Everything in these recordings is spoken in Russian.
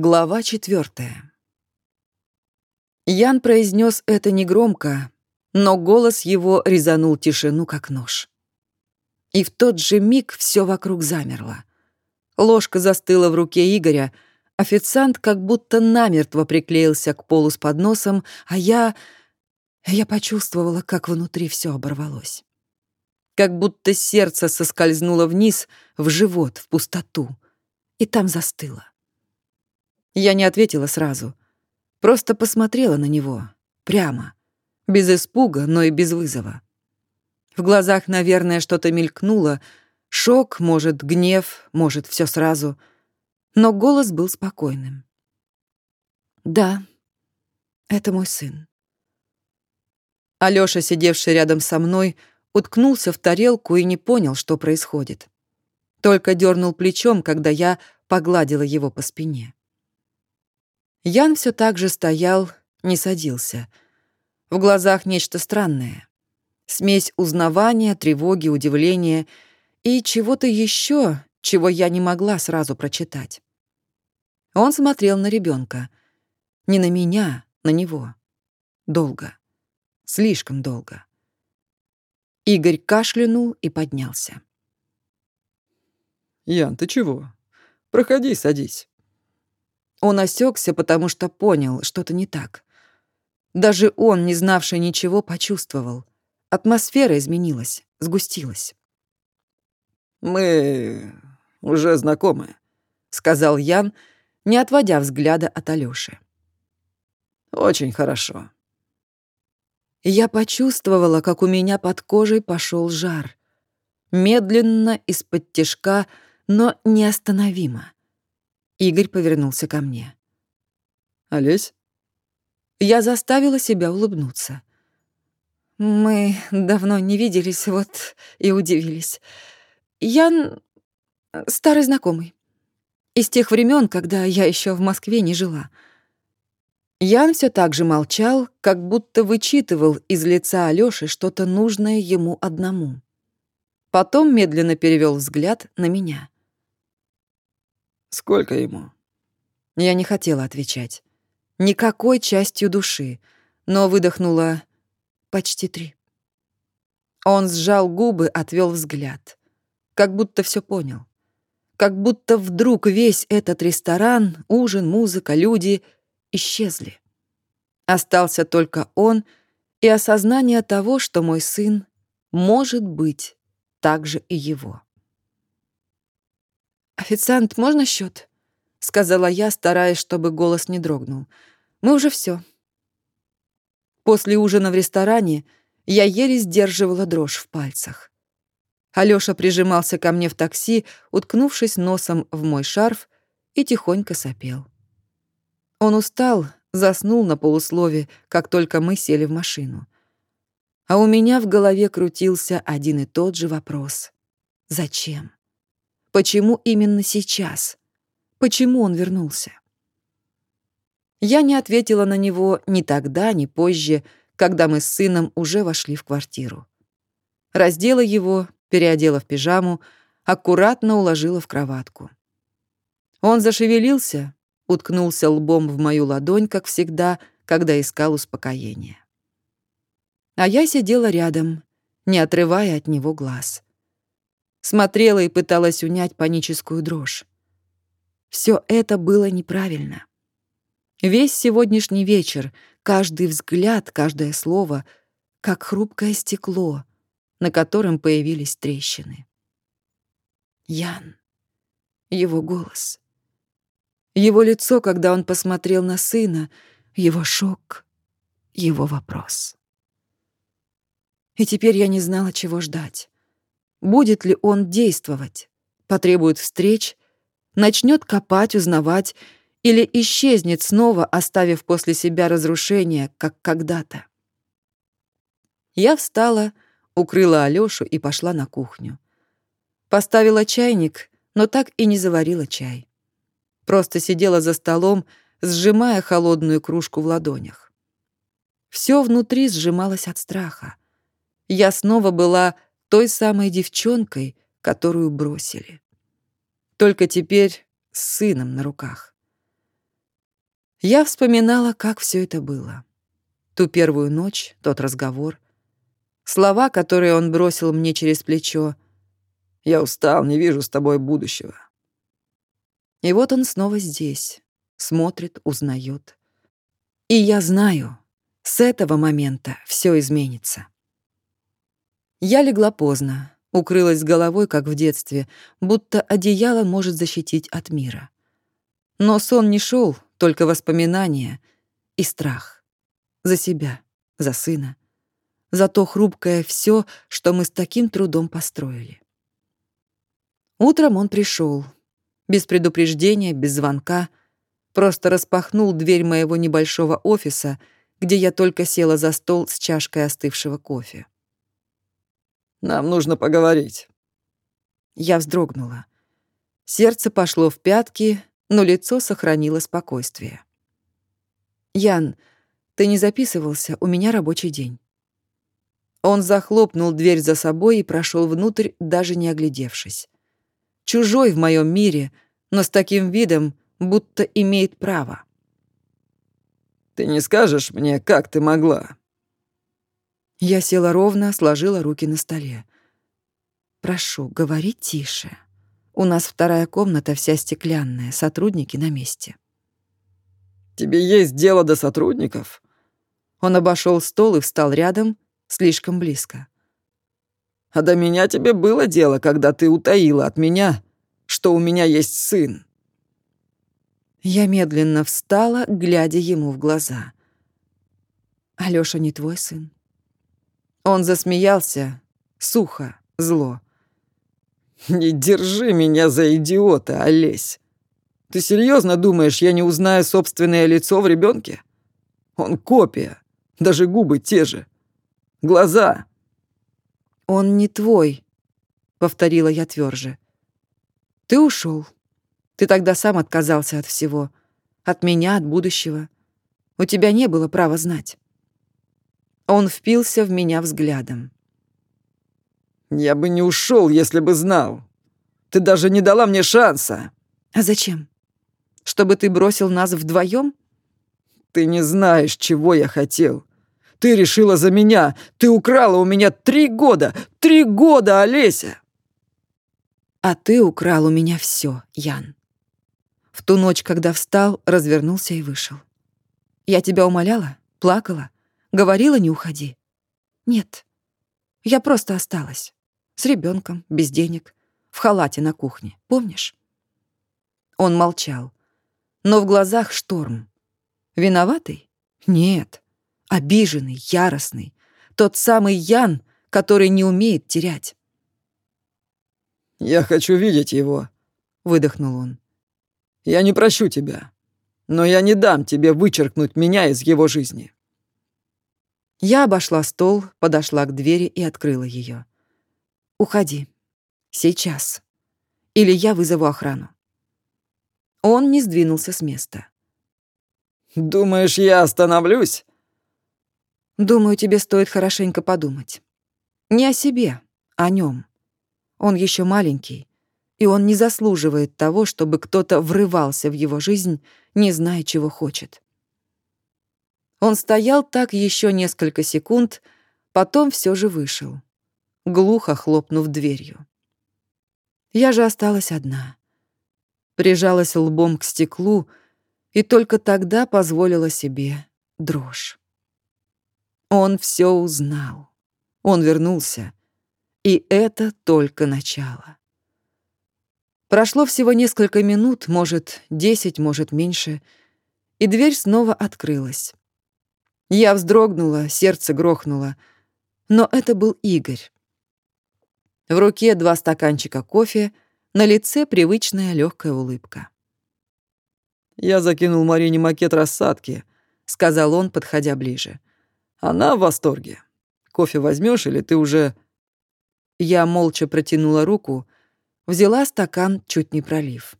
Глава четвертая. Ян произнес это негромко, но голос его резанул тишину, как нож. И в тот же миг все вокруг замерло. Ложка застыла в руке Игоря, официант как будто намертво приклеился к полу с подносом, а я... Я почувствовала, как внутри все оборвалось. Как будто сердце соскользнуло вниз, в живот, в пустоту, и там застыло. Я не ответила сразу. Просто посмотрела на него. Прямо. Без испуга, но и без вызова. В глазах, наверное, что-то мелькнуло. Шок, может, гнев, может, все сразу. Но голос был спокойным. «Да, это мой сын». Алёша, сидевший рядом со мной, уткнулся в тарелку и не понял, что происходит. Только дернул плечом, когда я погладила его по спине. Ян все так же стоял, не садился. В глазах нечто странное. Смесь узнавания, тревоги, удивления и чего-то еще, чего я не могла сразу прочитать. Он смотрел на ребенка, Не на меня, на него. Долго. Слишком долго. Игорь кашлянул и поднялся. «Ян, ты чего? Проходи, садись». Он осекся, потому что понял, что-то не так. Даже он, не знавший ничего, почувствовал. Атмосфера изменилась, сгустилась. «Мы уже знакомы», — сказал Ян, не отводя взгляда от Алёши. «Очень хорошо». Я почувствовала, как у меня под кожей пошел жар. Медленно, из-под тяжка, но неостановимо. Игорь повернулся ко мне. «Олесь?» Я заставила себя улыбнуться. Мы давно не виделись, вот и удивились. Ян — старый знакомый. Из тех времен, когда я еще в Москве не жила. Ян все так же молчал, как будто вычитывал из лица Алёши что-то нужное ему одному. Потом медленно перевел взгляд на меня. Сколько ему? Я не хотела отвечать. Никакой частью души, но выдохнула почти три. Он сжал губы, отвел взгляд. Как будто все понял. Как будто вдруг весь этот ресторан, ужин, музыка, люди исчезли. Остался только он и осознание того, что мой сын может быть также и его. «Официант, можно счет? сказала я, стараясь, чтобы голос не дрогнул. «Мы уже все. После ужина в ресторане я еле сдерживала дрожь в пальцах. Алёша прижимался ко мне в такси, уткнувшись носом в мой шарф, и тихонько сопел. Он устал, заснул на полуслове, как только мы сели в машину. А у меня в голове крутился один и тот же вопрос. Зачем? Почему именно сейчас? Почему он вернулся? Я не ответила на него ни тогда, ни позже, когда мы с сыном уже вошли в квартиру. Раздела его, переодела в пижаму, аккуратно уложила в кроватку. Он зашевелился, уткнулся лбом в мою ладонь, как всегда, когда искал успокоения. А я сидела рядом, не отрывая от него глаз смотрела и пыталась унять паническую дрожь. Все это было неправильно. Весь сегодняшний вечер, каждый взгляд, каждое слово, как хрупкое стекло, на котором появились трещины. Ян. Его голос. Его лицо, когда он посмотрел на сына, его шок, его вопрос. И теперь я не знала, чего ждать. Будет ли он действовать? Потребует встреч? Начнет копать, узнавать? Или исчезнет снова, оставив после себя разрушение, как когда-то? Я встала, укрыла Алёшу и пошла на кухню. Поставила чайник, но так и не заварила чай. Просто сидела за столом, сжимая холодную кружку в ладонях. Все внутри сжималось от страха. Я снова была той самой девчонкой, которую бросили. Только теперь с сыном на руках. Я вспоминала, как все это было. Ту первую ночь, тот разговор. Слова, которые он бросил мне через плечо. «Я устал, не вижу с тобой будущего». И вот он снова здесь. Смотрит, узнает. И я знаю, с этого момента все изменится. Я легла поздно, укрылась головой, как в детстве, будто одеяло может защитить от мира. Но сон не шел, только воспоминания и страх. За себя, за сына, за то хрупкое все, что мы с таким трудом построили. Утром он пришел, без предупреждения, без звонка, просто распахнул дверь моего небольшого офиса, где я только села за стол с чашкой остывшего кофе. «Нам нужно поговорить». Я вздрогнула. Сердце пошло в пятки, но лицо сохранило спокойствие. «Ян, ты не записывался, у меня рабочий день». Он захлопнул дверь за собой и прошел внутрь, даже не оглядевшись. Чужой в моем мире, но с таким видом, будто имеет право. «Ты не скажешь мне, как ты могла?» Я села ровно, сложила руки на столе. «Прошу, говори тише». У нас вторая комната вся стеклянная, сотрудники на месте. Тебе есть дело до сотрудников? Он обошел стол и встал рядом, слишком близко. А до меня тебе было дело, когда ты утаила от меня, что у меня есть сын. Я медленно встала, глядя ему в глаза. Алёша не твой сын. Он засмеялся, сухо, зло. «Не держи меня за идиота, Олесь. Ты серьезно думаешь, я не узнаю собственное лицо в ребенке? Он копия, даже губы те же. Глаза». «Он не твой», — повторила я тверже. «Ты ушел. Ты тогда сам отказался от всего. От меня, от будущего. У тебя не было права знать». Он впился в меня взглядом. Я бы не ушел, если бы знал. Ты даже не дала мне шанса. А зачем? Чтобы ты бросил нас вдвоем? Ты не знаешь, чего я хотел. Ты решила за меня. Ты украла у меня три года. Три года, Олеся. А ты украл у меня все, Ян. В ту ночь, когда встал, развернулся и вышел. Я тебя умоляла, плакала, говорила, не уходи. Нет, я просто осталась. С ребенком, без денег, в халате на кухне, помнишь? Он молчал, но в глазах шторм. Виноватый? Нет. Обиженный, яростный. Тот самый Ян, который не умеет терять. «Я хочу видеть его», — выдохнул он. «Я не прощу тебя, но я не дам тебе вычеркнуть меня из его жизни». Я обошла стол, подошла к двери и открыла ее. «Уходи. Сейчас. Или я вызову охрану». Он не сдвинулся с места. «Думаешь, я остановлюсь?» «Думаю, тебе стоит хорошенько подумать. Не о себе, о нем. Он еще маленький, и он не заслуживает того, чтобы кто-то врывался в его жизнь, не зная, чего хочет». Он стоял так еще несколько секунд, потом все же вышел глухо хлопнув дверью. Я же осталась одна. Прижалась лбом к стеклу и только тогда позволила себе дрожь. Он все узнал. Он вернулся. И это только начало. Прошло всего несколько минут, может, десять, может, меньше, и дверь снова открылась. Я вздрогнула, сердце грохнуло. Но это был Игорь. В руке два стаканчика кофе, на лице привычная легкая улыбка. «Я закинул Марине макет рассадки», — сказал он, подходя ближе. «Она в восторге. Кофе возьмешь или ты уже...» Я молча протянула руку, взяла стакан, чуть не пролив.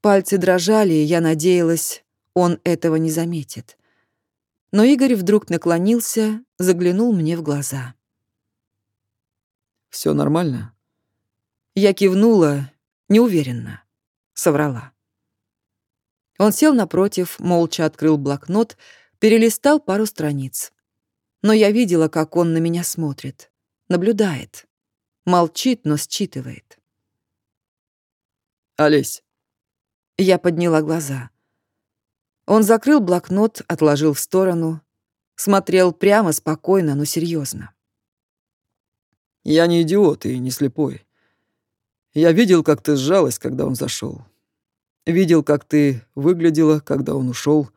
Пальцы дрожали, и я надеялась, он этого не заметит. Но Игорь вдруг наклонился, заглянул мне в глаза. Все нормально?» Я кивнула, неуверенно, соврала. Он сел напротив, молча открыл блокнот, перелистал пару страниц. Но я видела, как он на меня смотрит, наблюдает. Молчит, но считывает. «Олесь». Я подняла глаза. Он закрыл блокнот, отложил в сторону, смотрел прямо, спокойно, но серьезно. «Я не идиот и не слепой. Я видел, как ты сжалась, когда он зашел. Видел, как ты выглядела, когда он ушел.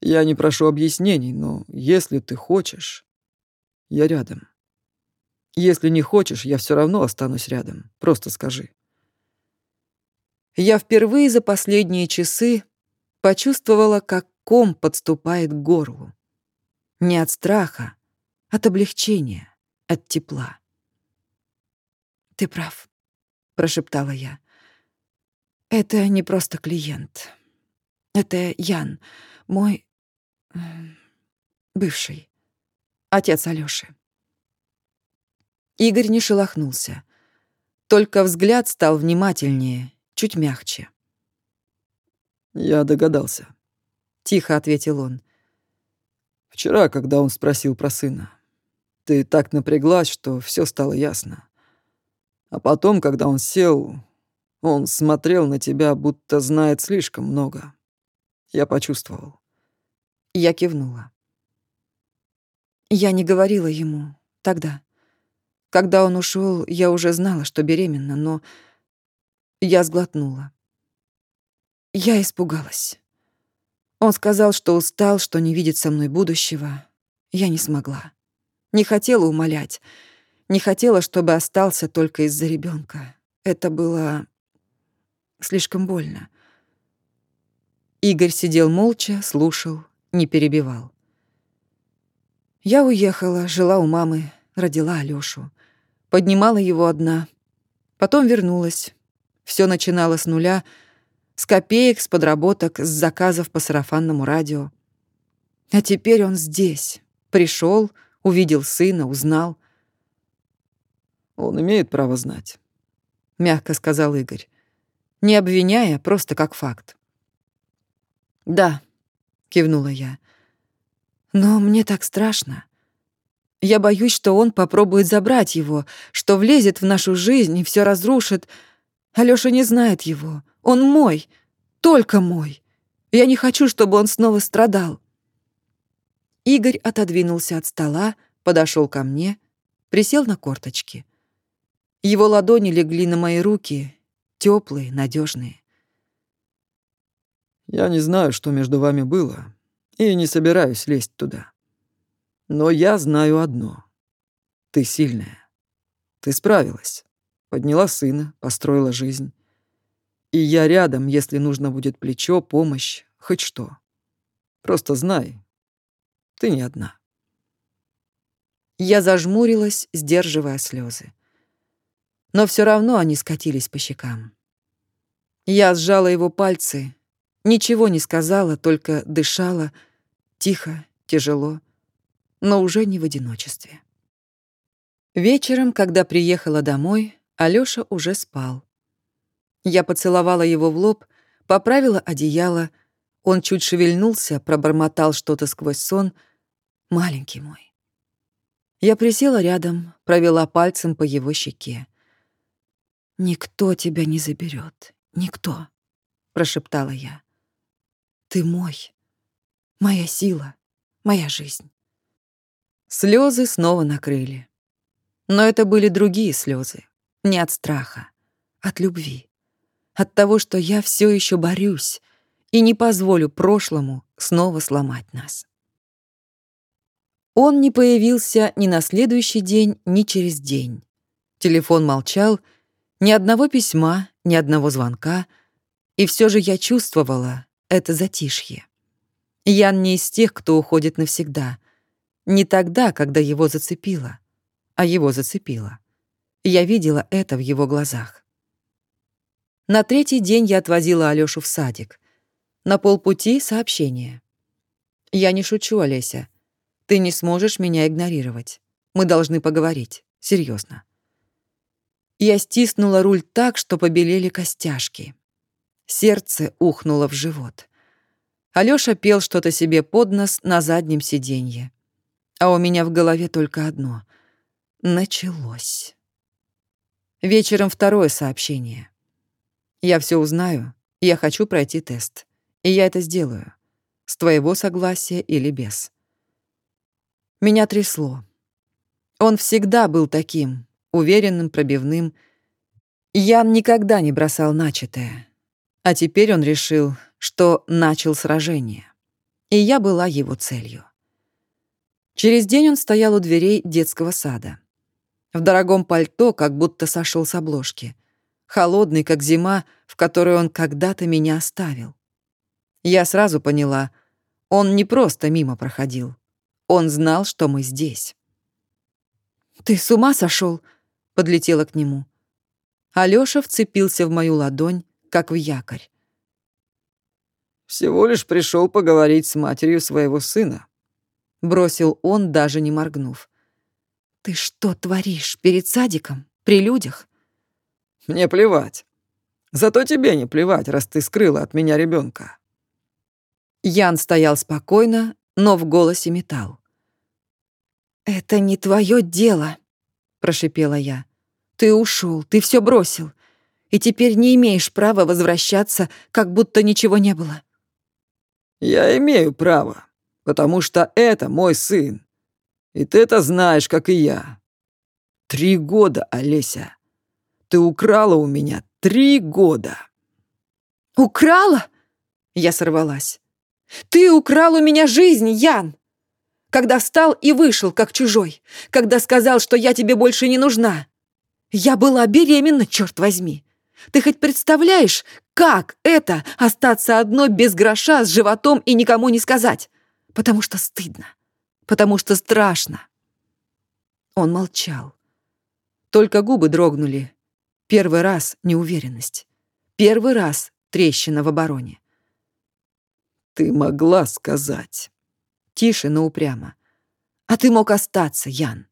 Я не прошу объяснений, но если ты хочешь, я рядом. Если не хочешь, я все равно останусь рядом. Просто скажи. Я впервые за последние часы почувствовала, как ком подступает к горлу. Не от страха, от облегчения, от тепла. «Ты прав», — прошептала я. «Это не просто клиент. Это Ян, мой бывший, отец Алёши». Игорь не шелохнулся. Только взгляд стал внимательнее, чуть мягче. «Я догадался», — тихо ответил он. «Вчера, когда он спросил про сына, ты так напряглась, что все стало ясно. А потом, когда он сел, он смотрел на тебя, будто знает слишком много. Я почувствовал». Я кивнула. Я не говорила ему тогда. Когда он ушел, я уже знала, что беременна, но я сглотнула. Я испугалась. Он сказал, что устал, что не видит со мной будущего. Я не смогла. Не хотела умолять. Не хотела, чтобы остался только из-за ребенка. Это было слишком больно. Игорь сидел молча, слушал, не перебивал. Я уехала, жила у мамы, родила Алёшу. Поднимала его одна. Потом вернулась. Все начинала с нуля, с копеек, с подработок, с заказов по сарафанному радио. А теперь он здесь. Пришел, увидел сына, узнал. «Он имеет право знать», — мягко сказал Игорь. Не обвиняя, просто как факт. «Да», — кивнула я. «Но мне так страшно. Я боюсь, что он попробует забрать его, что влезет в нашу жизнь и все разрушит. Алёша не знает его. Он мой, только мой. Я не хочу, чтобы он снова страдал. Игорь отодвинулся от стола, подошел ко мне, присел на корточки. Его ладони легли на мои руки, теплые, надежные. Я не знаю, что между вами было, и не собираюсь лезть туда. Но я знаю одно. Ты сильная. Ты справилась. Подняла сына, построила жизнь. И я рядом, если нужно будет плечо, помощь, хоть что. Просто знай, ты не одна. Я зажмурилась, сдерживая слезы. Но все равно они скатились по щекам. Я сжала его пальцы, ничего не сказала, только дышала, тихо, тяжело, но уже не в одиночестве. Вечером, когда приехала домой, Алёша уже спал. Я поцеловала его в лоб, поправила одеяло. Он чуть шевельнулся, пробормотал что-то сквозь сон. «Маленький мой». Я присела рядом, провела пальцем по его щеке. «Никто тебя не заберет, никто», — прошептала я. «Ты мой, моя сила, моя жизнь». Слезы снова накрыли. Но это были другие слезы, не от страха, от любви. От того, что я все еще борюсь и не позволю прошлому снова сломать нас. Он не появился ни на следующий день, ни через день. Телефон молчал, ни одного письма, ни одного звонка, и все же я чувствовала это затишье. Ян не из тех, кто уходит навсегда — не тогда, когда его зацепило, а его зацепило. Я видела это в его глазах. На третий день я отвозила Алёшу в садик. На полпути сообщение. «Я не шучу, Олеся. Ты не сможешь меня игнорировать. Мы должны поговорить. Серьезно. Я стиснула руль так, что побелели костяшки. Сердце ухнуло в живот. Алёша пел что-то себе под нос на заднем сиденье. А у меня в голове только одно. Началось. Вечером второе сообщение. Я все узнаю, я хочу пройти тест. И я это сделаю. С твоего согласия или без. Меня трясло. Он всегда был таким, уверенным, пробивным. Ян никогда не бросал начатое. А теперь он решил, что начал сражение. И я была его целью. Через день он стоял у дверей детского сада. В дорогом пальто, как будто сошел с обложки. Холодный, как зима, в которой он когда-то меня оставил. Я сразу поняла, он не просто мимо проходил. Он знал, что мы здесь. «Ты с ума сошел? подлетела к нему. Алёша вцепился в мою ладонь, как в якорь. «Всего лишь пришел поговорить с матерью своего сына», — бросил он, даже не моргнув. «Ты что творишь перед садиком? При людях?» «Мне плевать. Зато тебе не плевать, раз ты скрыла от меня ребенка. Ян стоял спокойно, но в голосе металл. «Это не твое дело», — прошипела я. «Ты ушел, ты все бросил, и теперь не имеешь права возвращаться, как будто ничего не было». «Я имею право, потому что это мой сын. И ты это знаешь, как и я. Три года, Олеся. Ты украла у меня три года». «Украла?» Я сорвалась. «Ты украл у меня жизнь, Ян!» Когда встал и вышел, как чужой. Когда сказал, что я тебе больше не нужна. Я была беременна, черт возьми. Ты хоть представляешь, как это остаться одной без гроша с животом и никому не сказать? Потому что стыдно. Потому что страшно. Он молчал. Только губы дрогнули. Первый раз неуверенность. Первый раз трещина в обороне. «Ты могла сказать». Тише, но упрямо. «А ты мог остаться, Ян.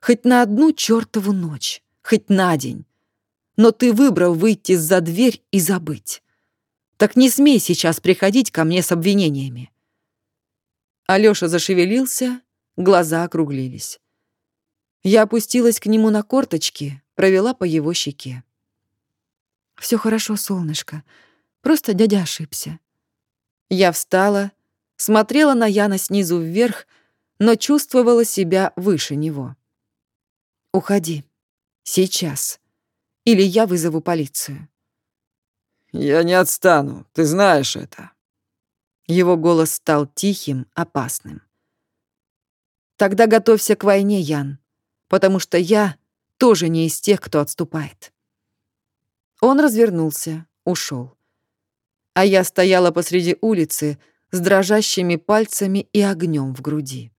Хоть на одну чертову ночь, хоть на день. Но ты выбрал выйти за дверь и забыть. Так не смей сейчас приходить ко мне с обвинениями». Алёша зашевелился, глаза округлились. Я опустилась к нему на корточки, провела по его щеке. Все хорошо, солнышко. Просто дядя ошибся. Я встала, смотрела на Яна снизу вверх, но чувствовала себя выше него. «Уходи. Сейчас. Или я вызову полицию». «Я не отстану, ты знаешь это». Его голос стал тихим, опасным. «Тогда готовься к войне, Ян, потому что я тоже не из тех, кто отступает». Он развернулся, ушел а я стояла посреди улицы с дрожащими пальцами и огнем в груди.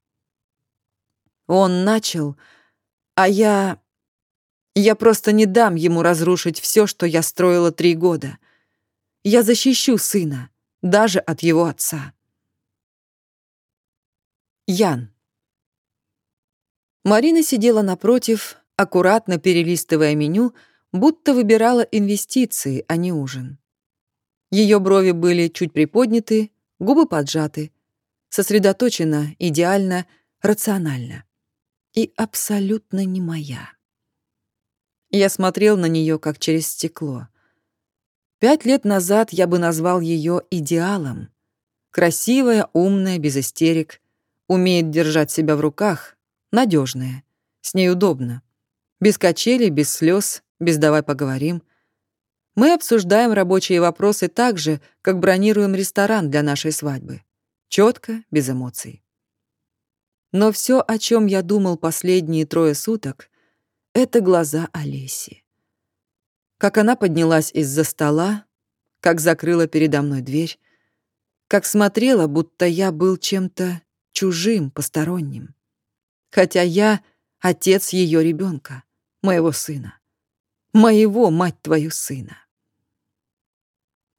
Он начал, а я... Я просто не дам ему разрушить все, что я строила три года. Я защищу сына, даже от его отца. Ян. Марина сидела напротив, аккуратно перелистывая меню, будто выбирала инвестиции, а не ужин. Ее брови были чуть приподняты, губы поджаты. Сосредоточена, идеально, рационально. И абсолютно не моя. Я смотрел на нее как через стекло. Пять лет назад я бы назвал ее идеалом. Красивая, умная, без истерик, умеет держать себя в руках, надежная, с ней удобно. Без качелей, без слез, без «давай поговорим», мы обсуждаем рабочие вопросы так же, как бронируем ресторан для нашей свадьбы. Четко, без эмоций. Но все, о чем я думал последние трое суток, это глаза Олеси. Как она поднялась из-за стола, как закрыла передо мной дверь, как смотрела, будто я был чем-то чужим, посторонним. Хотя я — отец ее ребенка, моего сына. Моего, мать твою, сына.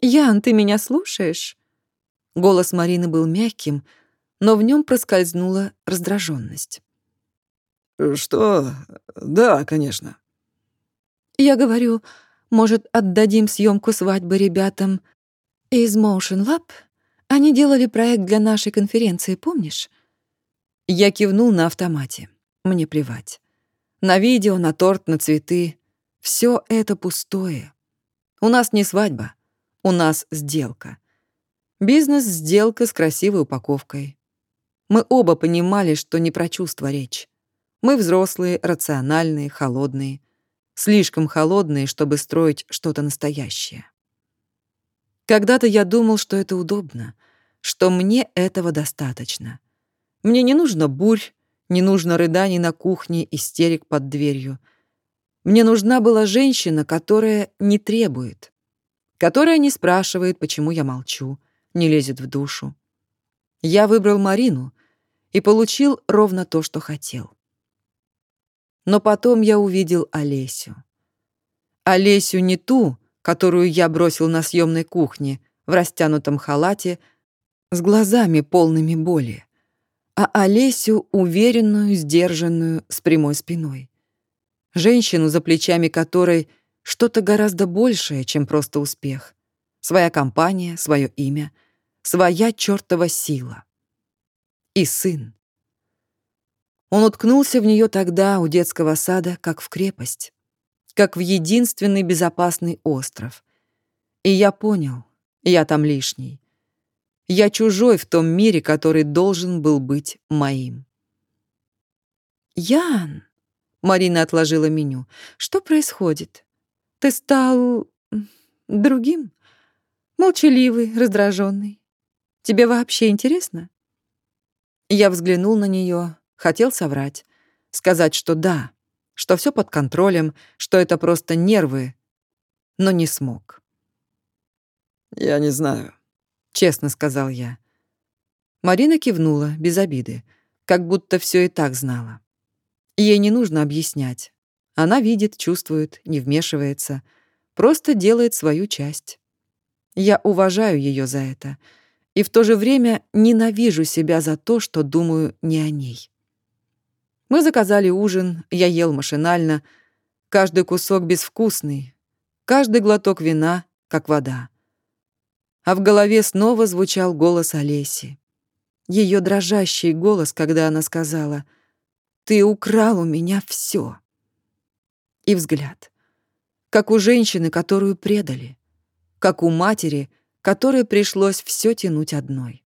«Ян, ты меня слушаешь?» Голос Марины был мягким, но в нем проскользнула раздраженность. «Что? Да, конечно». «Я говорю, может, отдадим съемку свадьбы ребятам Из Motion Lab они делали проект для нашей конференции, помнишь? Я кивнул на автомате. Мне плевать. На видео, на торт, на цветы. Все это пустое. У нас не свадьба. У нас сделка. Бизнес-сделка с красивой упаковкой. Мы оба понимали, что не про чувства речь. Мы взрослые, рациональные, холодные. Слишком холодные, чтобы строить что-то настоящее. Когда-то я думал, что это удобно, что мне этого достаточно. Мне не нужно бурь, не нужно рыданий на кухне, истерик под дверью. Мне нужна была женщина, которая не требует, которая не спрашивает, почему я молчу, не лезет в душу. Я выбрал Марину и получил ровно то, что хотел. Но потом я увидел Олесю. Олесю не ту, которую я бросил на съемной кухне в растянутом халате с глазами полными боли, а Олесю уверенную, сдержанную, с прямой спиной. Женщину, за плечами которой что-то гораздо большее, чем просто успех. Своя компания, свое имя, своя чертова сила. И сын. Он уткнулся в нее тогда у детского сада, как в крепость, как в единственный безопасный остров. И я понял, я там лишний. Я чужой в том мире, который должен был быть моим. «Ян!» — Марина отложила меню. «Что происходит? Ты стал... другим? Молчаливый, раздраженный. Тебе вообще интересно?» Я взглянул на нее, Хотел соврать, сказать, что да, что все под контролем, что это просто нервы, но не смог. «Я не знаю», — честно сказал я. Марина кивнула, без обиды, как будто все и так знала. Ей не нужно объяснять. Она видит, чувствует, не вмешивается, просто делает свою часть. Я уважаю ее за это и в то же время ненавижу себя за то, что думаю не о ней. Мы заказали ужин, я ел машинально. Каждый кусок безвкусный, каждый глоток вина, как вода. А в голове снова звучал голос Олеси. Ее дрожащий голос, когда она сказала «Ты украл у меня все. И взгляд. Как у женщины, которую предали. Как у матери, которой пришлось все тянуть одной.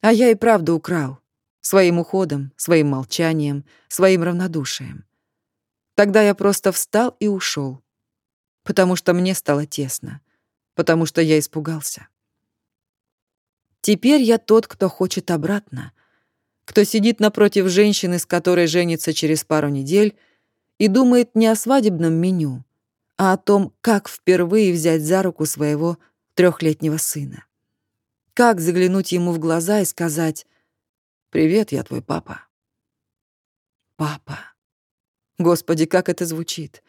А я и правда украл. Своим уходом, своим молчанием, своим равнодушием. Тогда я просто встал и ушел, потому что мне стало тесно, потому что я испугался. Теперь я тот, кто хочет обратно, кто сидит напротив женщины, с которой женится через пару недель, и думает не о свадебном меню, а о том, как впервые взять за руку своего трехлетнего сына. Как заглянуть ему в глаза и сказать «Привет, я твой папа». Папа. Господи, как это звучит.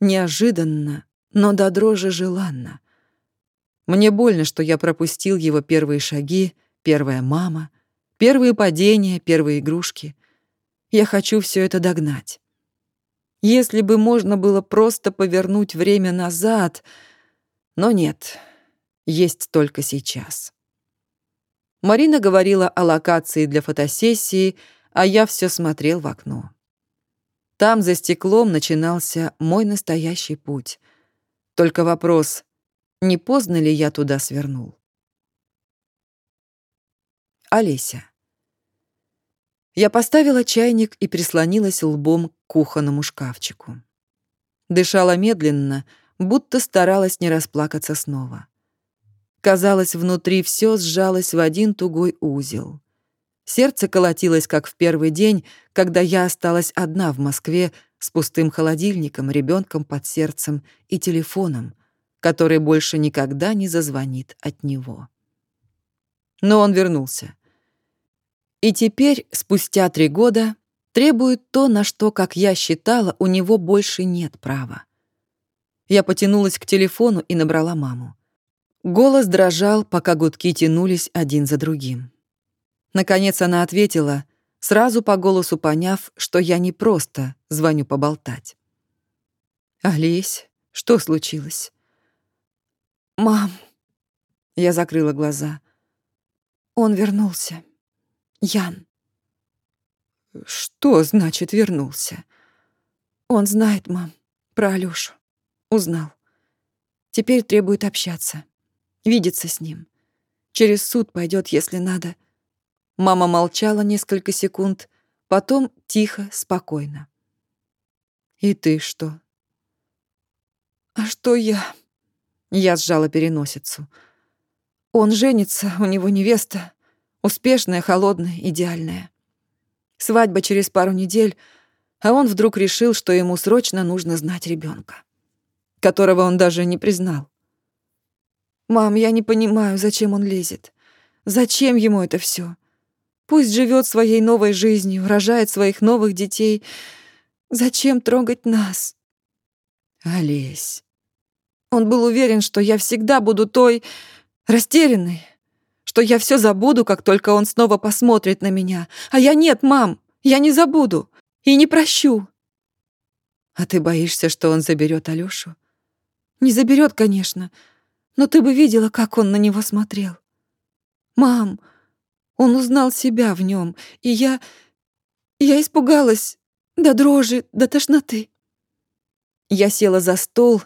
Неожиданно, но до дрожи желанно. Мне больно, что я пропустил его первые шаги, первая мама, первые падения, первые игрушки. Я хочу все это догнать. Если бы можно было просто повернуть время назад, но нет, есть только сейчас. Марина говорила о локации для фотосессии, а я все смотрел в окно. Там за стеклом начинался мой настоящий путь. Только вопрос, не поздно ли я туда свернул? Олеся. Я поставила чайник и прислонилась лбом к кухонному шкафчику. Дышала медленно, будто старалась не расплакаться снова. Казалось, внутри все сжалось в один тугой узел. Сердце колотилось, как в первый день, когда я осталась одна в Москве с пустым холодильником, ребенком под сердцем и телефоном, который больше никогда не зазвонит от него. Но он вернулся. И теперь, спустя три года, требует то, на что, как я считала, у него больше нет права. Я потянулась к телефону и набрала маму. Голос дрожал, пока гудки тянулись один за другим. Наконец она ответила, сразу по голосу поняв, что я не просто звоню поболтать. «Олесь, что случилось?» «Мам», Я закрыла глаза. Он вернулся. Ян. Что значит вернулся? Он знает, мам, про Алёшу. Узнал. Теперь требует общаться. Видеться с ним. Через суд пойдет, если надо. Мама молчала несколько секунд, потом тихо, спокойно. «И ты что?» «А что я?» Я сжала переносицу. «Он женится, у него невеста. Успешная, холодная, идеальная. Свадьба через пару недель, а он вдруг решил, что ему срочно нужно знать ребенка, которого он даже не признал. «Мам, я не понимаю, зачем он лезет. Зачем ему это все? Пусть живет своей новой жизнью, рожает своих новых детей. Зачем трогать нас?» «Олесь». Он был уверен, что я всегда буду той растерянной, что я все забуду, как только он снова посмотрит на меня. А я нет, мам, я не забуду и не прощу. А ты боишься, что он заберет Алёшу? Не заберет, конечно, но ты бы видела, как он на него смотрел. Мам, он узнал себя в нем, и я... Я испугалась до дрожи, до тошноты. Я села за стол,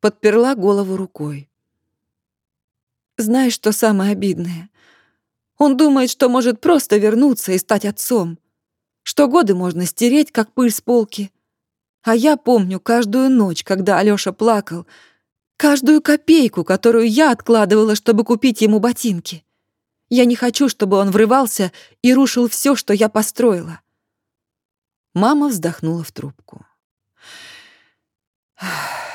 подперла голову рукой. Знаешь, что самое обидное? Он думает, что может просто вернуться и стать отцом. Что годы можно стереть, как пыль с полки. А я помню каждую ночь, когда Алёша плакал, каждую копейку, которую я откладывала, чтобы купить ему ботинки. Я не хочу, чтобы он врывался и рушил все, что я построила. Мама вздохнула в трубку.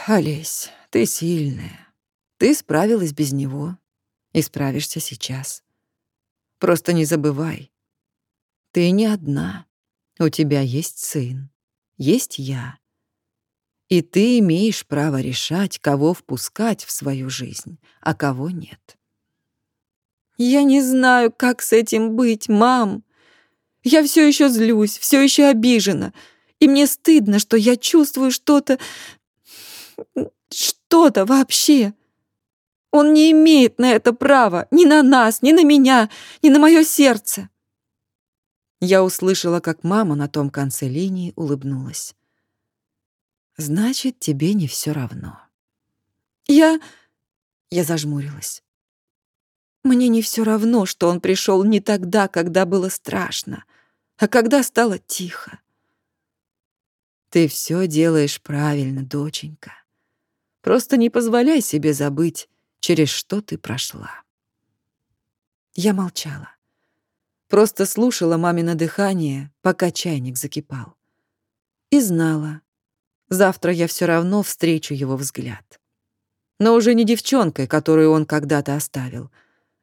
«Олесь, ты сильная. Ты справилась без него. И справишься сейчас. Просто не забывай. Ты не одна. У тебя есть сын. Есть я. И ты имеешь право решать, кого впускать в свою жизнь, а кого нет. Я не знаю, как с этим быть, мам. Я все еще злюсь, все еще обижена. И мне стыдно, что я чувствую что-то... Что-то вообще. Он не имеет на это права, ни на нас, ни на меня, ни на мое сердце. Я услышала, как мама на том конце линии улыбнулась. Значит, тебе не все равно. Я... Я зажмурилась. Мне не все равно, что он пришел не тогда, когда было страшно, а когда стало тихо. Ты все делаешь правильно, доченька. Просто не позволяй себе забыть, через что ты прошла. Я молчала. Просто слушала мамино дыхание, пока чайник закипал. И знала, завтра я все равно встречу его взгляд. Но уже не девчонкой, которую он когда-то оставил,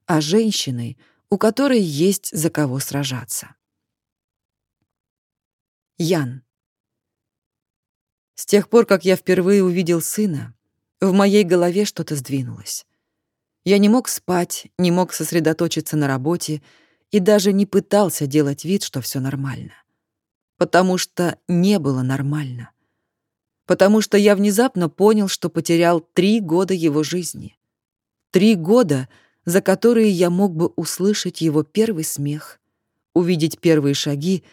а женщиной, у которой есть за кого сражаться. Ян. С тех пор, как я впервые увидел сына, в моей голове что-то сдвинулось. Я не мог спать, не мог сосредоточиться на работе и даже не пытался делать вид, что все нормально. Потому что не было нормально. Потому что я внезапно понял, что потерял три года его жизни. Три года, за которые я мог бы услышать его первый смех, увидеть первые шаги,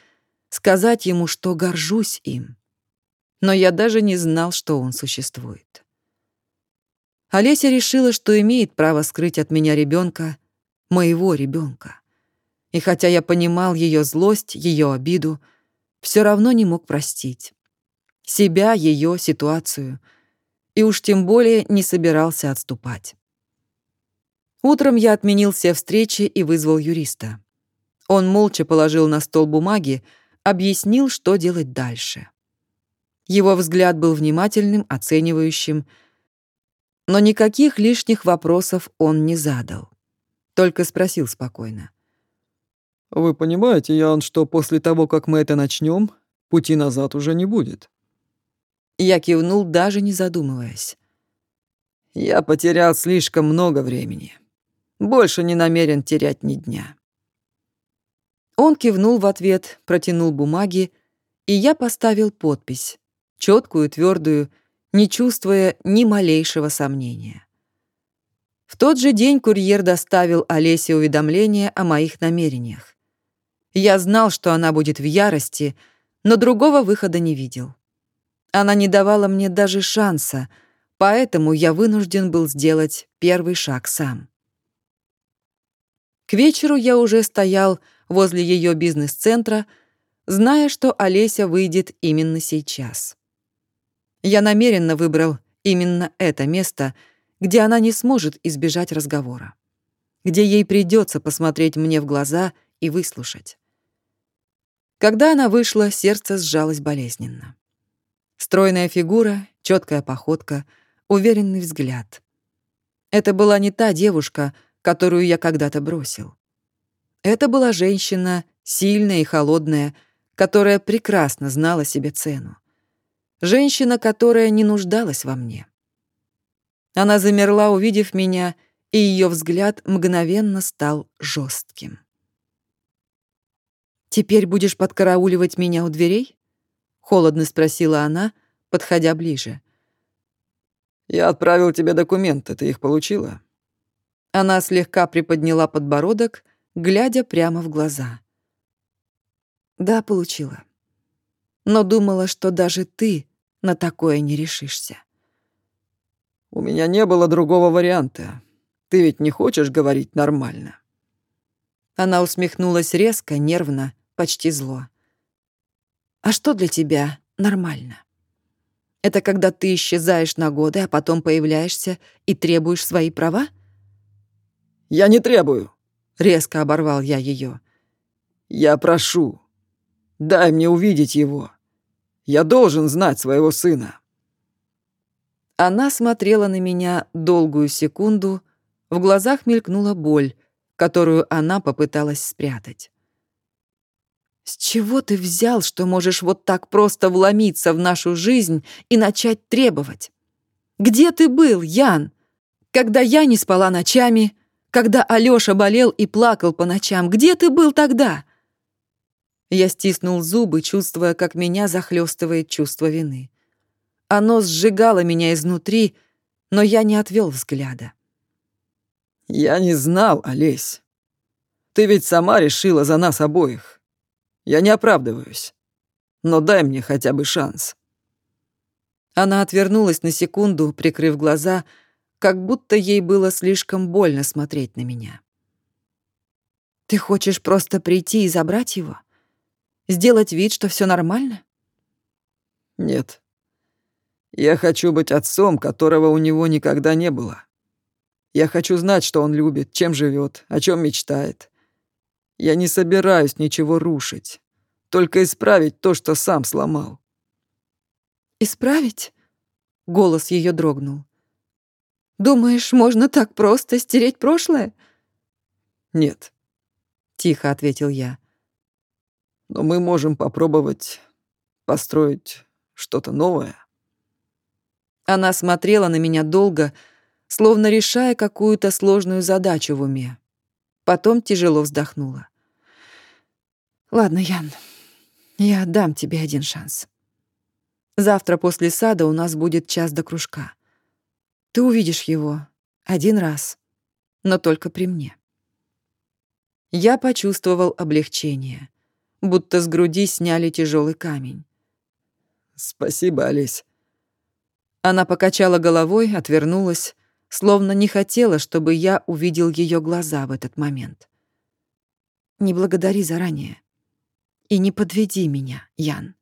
сказать ему, что горжусь им. Но я даже не знал, что он существует. Олеся решила, что имеет право скрыть от меня ребенка, моего ребенка. И хотя я понимал ее злость, ее обиду, все равно не мог простить. Себя, ее, ситуацию. И уж тем более не собирался отступать. Утром я отменил все встречи и вызвал юриста. Он молча положил на стол бумаги, объяснил, что делать дальше. Его взгляд был внимательным, оценивающим, но никаких лишних вопросов он не задал. Только спросил спокойно. «Вы понимаете, Ян, что после того, как мы это начнем, пути назад уже не будет?» Я кивнул, даже не задумываясь. «Я потерял слишком много времени. Больше не намерен терять ни дня». Он кивнул в ответ, протянул бумаги, и я поставил подпись, четкую, твердую, не чувствуя ни малейшего сомнения. В тот же день курьер доставил Олесе уведомление о моих намерениях. Я знал, что она будет в ярости, но другого выхода не видел. Она не давала мне даже шанса, поэтому я вынужден был сделать первый шаг сам. К вечеру я уже стоял возле ее бизнес-центра, зная, что Олеся выйдет именно сейчас. Я намеренно выбрал именно это место — где она не сможет избежать разговора, где ей придется посмотреть мне в глаза и выслушать. Когда она вышла, сердце сжалось болезненно. Стройная фигура, четкая походка, уверенный взгляд. Это была не та девушка, которую я когда-то бросил. Это была женщина, сильная и холодная, которая прекрасно знала себе цену. Женщина, которая не нуждалась во мне. Она замерла, увидев меня, и ее взгляд мгновенно стал жестким. «Теперь будешь подкарауливать меня у дверей?» — холодно спросила она, подходя ближе. «Я отправил тебе документы, ты их получила?» Она слегка приподняла подбородок, глядя прямо в глаза. «Да, получила. Но думала, что даже ты на такое не решишься». У меня не было другого варианта. Ты ведь не хочешь говорить нормально?» Она усмехнулась резко, нервно, почти зло. «А что для тебя нормально? Это когда ты исчезаешь на годы, а потом появляешься и требуешь свои права?» «Я не требую», — резко оборвал я ее. «Я прошу. Дай мне увидеть его. Я должен знать своего сына». Она смотрела на меня долгую секунду, в глазах мелькнула боль, которую она попыталась спрятать. «С чего ты взял, что можешь вот так просто вломиться в нашу жизнь и начать требовать? Где ты был, Ян? Когда я не спала ночами, когда Алёша болел и плакал по ночам, где ты был тогда?» Я стиснул зубы, чувствуя, как меня захлестывает чувство вины. Оно сжигало меня изнутри, но я не отвел взгляда. «Я не знал, Олесь. Ты ведь сама решила за нас обоих. Я не оправдываюсь. Но дай мне хотя бы шанс». Она отвернулась на секунду, прикрыв глаза, как будто ей было слишком больно смотреть на меня. «Ты хочешь просто прийти и забрать его? Сделать вид, что все нормально?» «Нет. Я хочу быть отцом, которого у него никогда не было. Я хочу знать, что он любит, чем живет, о чем мечтает. Я не собираюсь ничего рушить, только исправить то, что сам сломал. Исправить? Голос ее дрогнул. Думаешь, можно так просто стереть прошлое? Нет, тихо ответил я. Но мы можем попробовать построить что-то новое. Она смотрела на меня долго, словно решая какую-то сложную задачу в уме. Потом тяжело вздохнула. «Ладно, Ян, я дам тебе один шанс. Завтра после сада у нас будет час до кружка. Ты увидишь его один раз, но только при мне». Я почувствовал облегчение, будто с груди сняли тяжелый камень. «Спасибо, Олесь. Она покачала головой, отвернулась, словно не хотела, чтобы я увидел ее глаза в этот момент. «Не благодари заранее. И не подведи меня, Ян.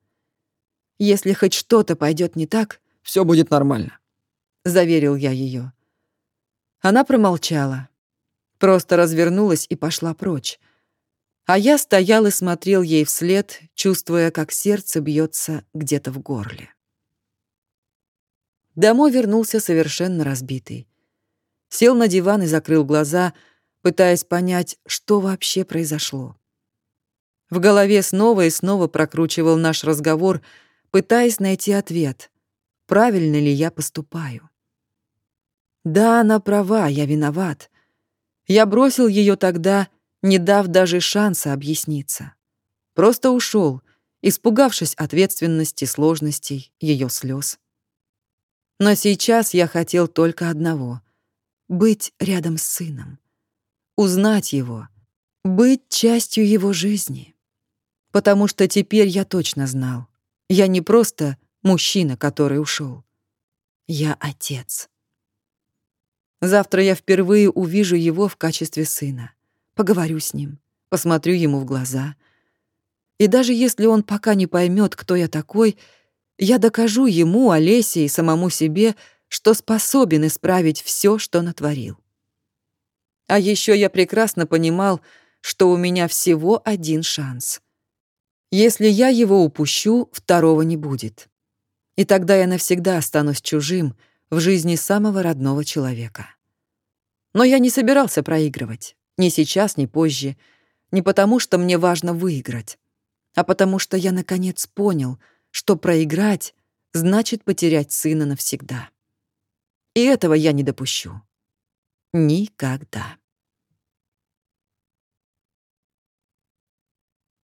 Если хоть что-то пойдет не так, все будет нормально», — заверил я ее. Она промолчала, просто развернулась и пошла прочь. А я стоял и смотрел ей вслед, чувствуя, как сердце бьется где-то в горле. Домой вернулся совершенно разбитый. Сел на диван и закрыл глаза, пытаясь понять, что вообще произошло. В голове снова и снова прокручивал наш разговор, пытаясь найти ответ, правильно ли я поступаю. Да, она права, я виноват. Я бросил ее тогда, не дав даже шанса объясниться. Просто ушел, испугавшись ответственности, сложностей, ее слез. Но сейчас я хотел только одного — быть рядом с сыном, узнать его, быть частью его жизни. Потому что теперь я точно знал, я не просто мужчина, который ушел. Я отец. Завтра я впервые увижу его в качестве сына. Поговорю с ним, посмотрю ему в глаза. И даже если он пока не поймет, кто я такой, я докажу ему, Олесе и самому себе, что способен исправить все, что натворил. А еще я прекрасно понимал, что у меня всего один шанс. Если я его упущу, второго не будет. И тогда я навсегда останусь чужим в жизни самого родного человека. Но я не собирался проигрывать. Ни сейчас, ни позже. Не потому, что мне важно выиграть, а потому что я наконец понял, что проиграть значит потерять сына навсегда. И этого я не допущу. Никогда.